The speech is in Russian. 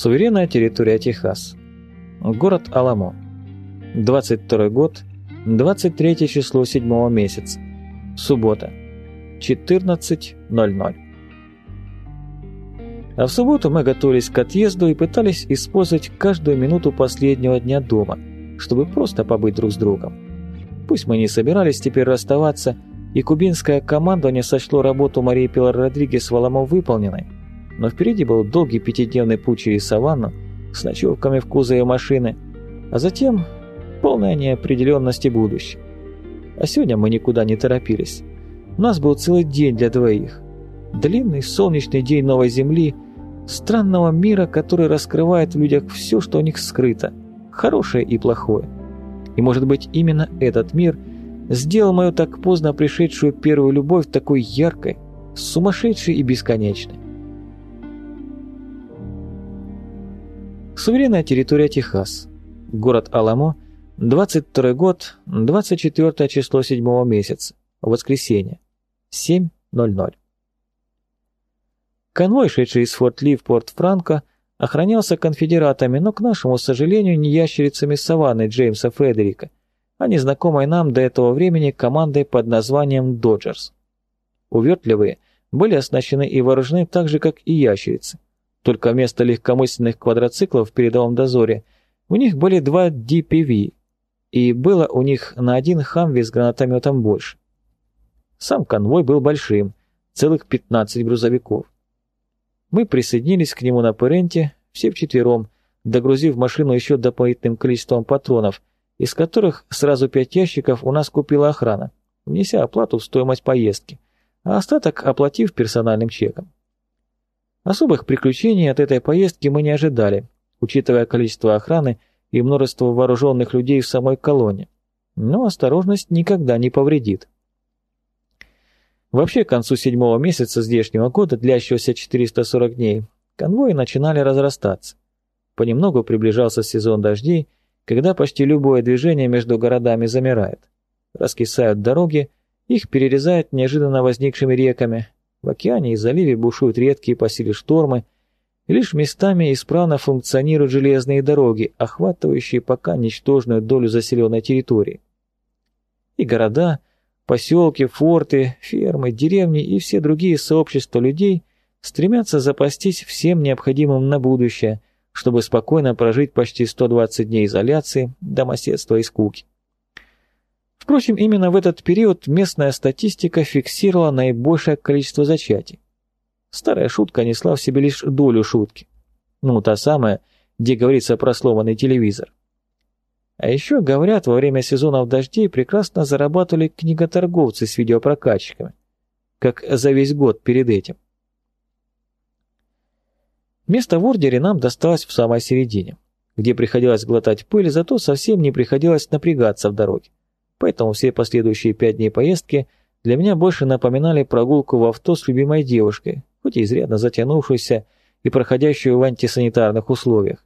Суверенная территория Техас. Город Аламо. 22 год, 23 число 7 месяца. Суббота. 14.00. А в субботу мы готовились к отъезду и пытались использовать каждую минуту последнего дня дома, чтобы просто побыть друг с другом. Пусть мы не собирались теперь расставаться, и кубинское командование сочло работу Марии Пилар Родригес в Аламо выполненной, но впереди был долгий пятидневный путь через саванну с ночевками в кузове машины, а затем полная неопределенность и будущее. А сегодня мы никуда не торопились. У нас был целый день для двоих. Длинный солнечный день новой земли, странного мира, который раскрывает в людях все, что у них скрыто, хорошее и плохое. И может быть именно этот мир сделал мою так поздно пришедшую первую любовь такой яркой, сумасшедшей и бесконечной. Суверенная территория Техас. Город Аламо. 22 год, 24 число 7 месяца. Воскресенье. 7.00. Конвой, шедший из Форт Ли в Порт Франко, охранялся конфедератами, но, к нашему сожалению, не ящерицами саванны Джеймса Фредерика, а незнакомой нам до этого времени командой под названием «Доджерс». Увертливые были оснащены и вооружены так же, как и ящерицы. Только вместо легкомысленных квадроциклов в передовом дозоре у них были два DPV, и было у них на один Хамви с гранатометом больше. Сам конвой был большим, целых 15 грузовиков. Мы присоединились к нему на Перенте, все вчетвером, догрузив машину еще дополнительным количеством патронов, из которых сразу пять ящиков у нас купила охрана, внеся оплату в стоимость поездки, а остаток оплатив персональным чеком. Особых приключений от этой поездки мы не ожидали, учитывая количество охраны и множество вооруженных людей в самой колонне. Но осторожность никогда не повредит. Вообще, к концу седьмого месяца здешнего года, длящегося 440 дней, конвои начинали разрастаться. Понемногу приближался сезон дождей, когда почти любое движение между городами замирает. Раскисают дороги, их перерезают неожиданно возникшими реками, в океане и заливе бушуют редкие по силе штормы, лишь местами исправно функционируют железные дороги, охватывающие пока ничтожную долю заселенной территории. И города, поселки, форты, фермы, деревни и все другие сообщества людей стремятся запастись всем необходимым на будущее, чтобы спокойно прожить почти 120 дней изоляции, домоседства и скуки. Впрочем, именно в этот период местная статистика фиксировала наибольшее количество зачатий. Старая шутка несла в себе лишь долю шутки. Ну, та самая, где говорится про сломанный телевизор. А еще, говорят, во время сезонов дождей прекрасно зарабатывали книготорговцы с видеопрокатчиками. Как за весь год перед этим. Место в ордере нам досталось в самой середине, где приходилось глотать пыль, зато совсем не приходилось напрягаться в дороге поэтому все последующие пять дней поездки для меня больше напоминали прогулку в авто с любимой девушкой, хоть и изрядно затянувшуюся и проходящую в антисанитарных условиях.